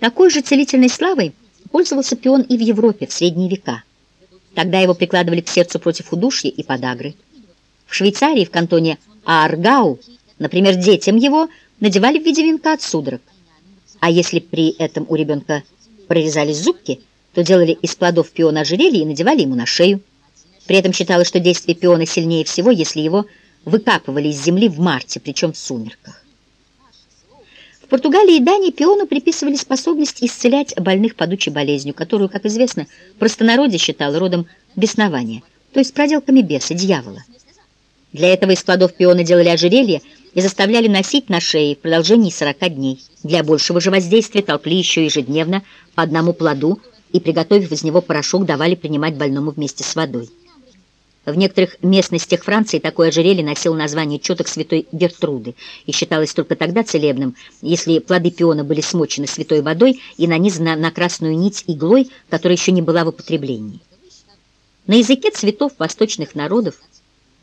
Такой же целительной славой пользовался пион и в Европе в средние века. Тогда его прикладывали к сердцу против удушья и подагры. В Швейцарии, в кантоне Ааргау, например, детям его надевали в виде венка от судорог. А если при этом у ребенка прорезались зубки, то делали из плодов пиона ожерелье и надевали ему на шею. При этом считалось, что действие пиона сильнее всего, если его выкапывали из земли в марте, причем в сумерках. В Португалии и Дании пиону приписывали способность исцелять больных падучей болезнью, которую, как известно, простонародье считало родом беснования, то есть проделками беса, дьявола. Для этого из плодов пиона делали ожерелье и заставляли носить на шее в продолжении 40 дней. Для большего же воздействия толкли еще ежедневно по одному плоду и, приготовив из него порошок, давали принимать больному вместе с водой. В некоторых местностях Франции такое ожерелье носило название четок святой Гертруды и считалось только тогда целебным, если плоды пиона были смочены святой водой и нанизаны на красную нить иглой, которая еще не была в употреблении. На языке цветов восточных народов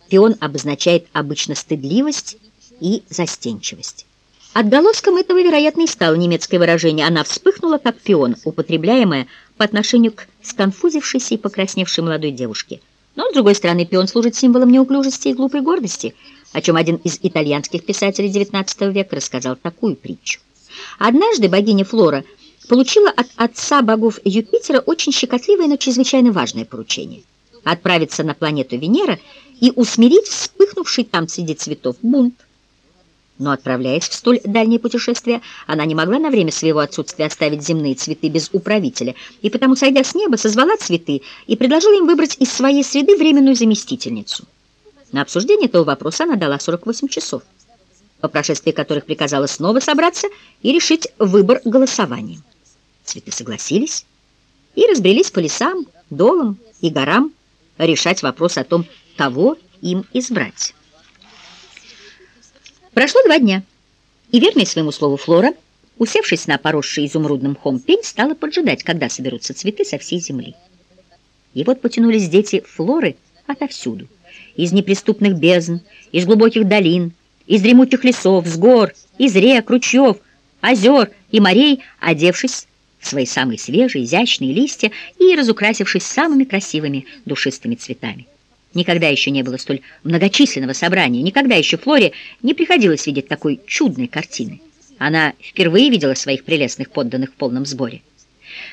пион обозначает обычно стыдливость и застенчивость. Отголоском этого, вероятно, и стало немецкое выражение «она вспыхнула, как пион», употребляемое по отношению к сконфузившейся и покрасневшей молодой девушке – но, с другой стороны, пион служит символом неуклюжести и глупой гордости, о чем один из итальянских писателей XIX века рассказал такую притчу. Однажды богиня Флора получила от отца богов Юпитера очень щекотливое, но чрезвычайно важное поручение – отправиться на планету Венера и усмирить вспыхнувший там среди цветов бунт. Но, отправляясь в столь дальнее путешествие, она не могла на время своего отсутствия оставить земные цветы без управителя, и потому, сойдя с неба, созвала цветы и предложила им выбрать из своей среды временную заместительницу. На обсуждение этого вопроса она дала 48 часов, по прошествии которых приказала снова собраться и решить выбор голосованием. Цветы согласились и разбрелись по лесам, долам и горам решать вопрос о том, кого им избрать. Прошло два дня, и верной своему слову Флора, усевшись на поросший изумрудным мхом пень, стала поджидать, когда соберутся цветы со всей земли. И вот потянулись дети Флоры отовсюду, из неприступных бездн, из глубоких долин, из дремучих лесов, с гор, из рек, ручьев, озер и морей, одевшись в свои самые свежие, изящные листья и разукрасившись самыми красивыми душистыми цветами. Никогда еще не было столь многочисленного собрания, никогда еще Флоре не приходилось видеть такой чудной картины. Она впервые видела своих прелестных подданных в полном сборе.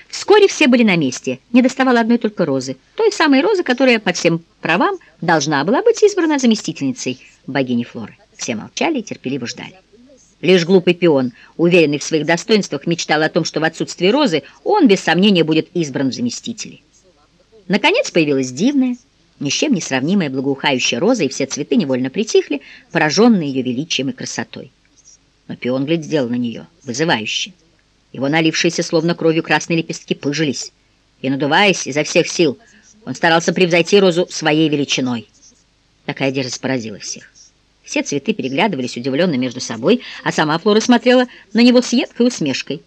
Вскоре все были на месте, не доставало одной только розы, той самой розы, которая по всем правам должна была быть избрана заместительницей богини Флоры. Все молчали и терпеливо ждали. Лишь глупый пион, уверенный в своих достоинствах, мечтал о том, что в отсутствии розы он, без сомнения, будет избран в заместители. Наконец появилась дивная, ни с чем не сравнимая благоухающая роза, и все цветы невольно притихли, пораженные ее величием и красотой. Но пион глядел на нее, вызывающе. Его налившиеся словно кровью красные лепестки пыжились, и, надуваясь изо всех сил, он старался превзойти розу своей величиной. Такая дерзость поразила всех. Все цветы переглядывались удивленно между собой, а сама Флора смотрела на него с едкой усмешкой.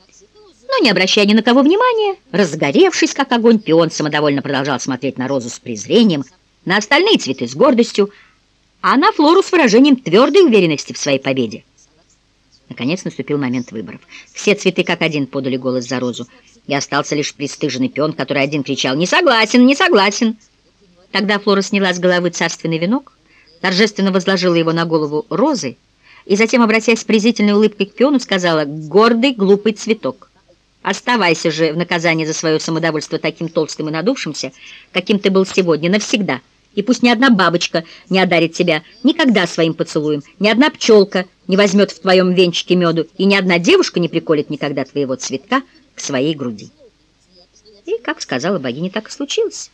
Но, не обращая ни на кого внимания, разгоревшись, как огонь, пион самодовольно продолжал смотреть на розу с презрением, на остальные цветы с гордостью, а на Флору с выражением твердой уверенности в своей победе. Наконец наступил момент выборов. Все цветы как один подали голос за розу, и остался лишь пристыженный пион, который один кричал «Не согласен, не согласен!». Тогда Флора сняла с головы царственный венок, торжественно возложила его на голову розы и затем, обратясь с презрительной улыбкой к пиону, сказала «Гордый, глупый цветок». Оставайся же в наказание за свое самодовольство таким толстым и надувшимся, каким ты был сегодня, навсегда. И пусть ни одна бабочка не одарит тебя никогда своим поцелуем, ни одна пчелка не возьмет в твоем венчике меду, и ни одна девушка не приколет никогда твоего цветка к своей груди. И, как сказала богиня, так и случилось.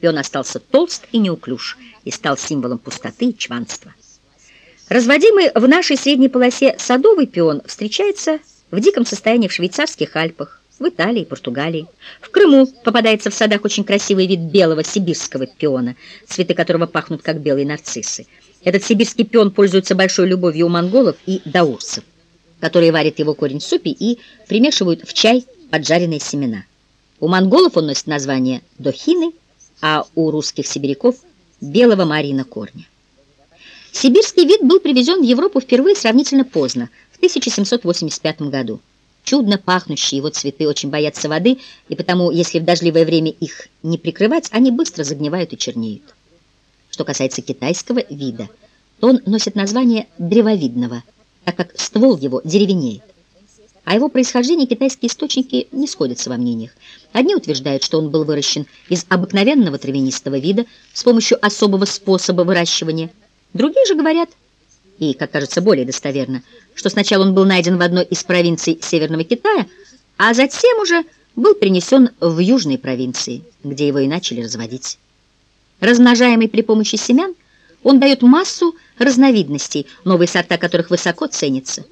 Пион остался толст и неуклюж, и стал символом пустоты и чванства. Разводимый в нашей средней полосе садовый пион встречается в диком состоянии в швейцарских Альпах, в Италии, Португалии. В Крыму попадается в садах очень красивый вид белого сибирского пиона, цветы которого пахнут как белые нарциссы. Этот сибирский пион пользуется большой любовью у монголов и даурцев, которые варят его корень в супе и примешивают в чай поджаренные семена. У монголов он носит название дохины, а у русских сибиряков – белого марина корня. Сибирский вид был привезен в Европу впервые сравнительно поздно – в 1785 году. Чудно пахнущие его цветы очень боятся воды, и потому, если в дождливое время их не прикрывать, они быстро загнивают и чернеют. Что касается китайского вида, то он носит название древовидного, так как ствол его деревенеет. О его происхождении китайские источники не сходятся во мнениях. Одни утверждают, что он был выращен из обыкновенного травянистого вида с помощью особого способа выращивания. Другие же говорят, и, как кажется, более достоверно, что сначала он был найден в одной из провинций Северного Китая, а затем уже был перенесен в южные провинции, где его и начали разводить. Размножаемый при помощи семян, он дает массу разновидностей, новые сорта которых высоко ценятся.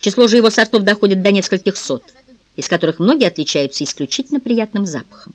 Число же его сортов доходит до нескольких сот, из которых многие отличаются исключительно приятным запахом.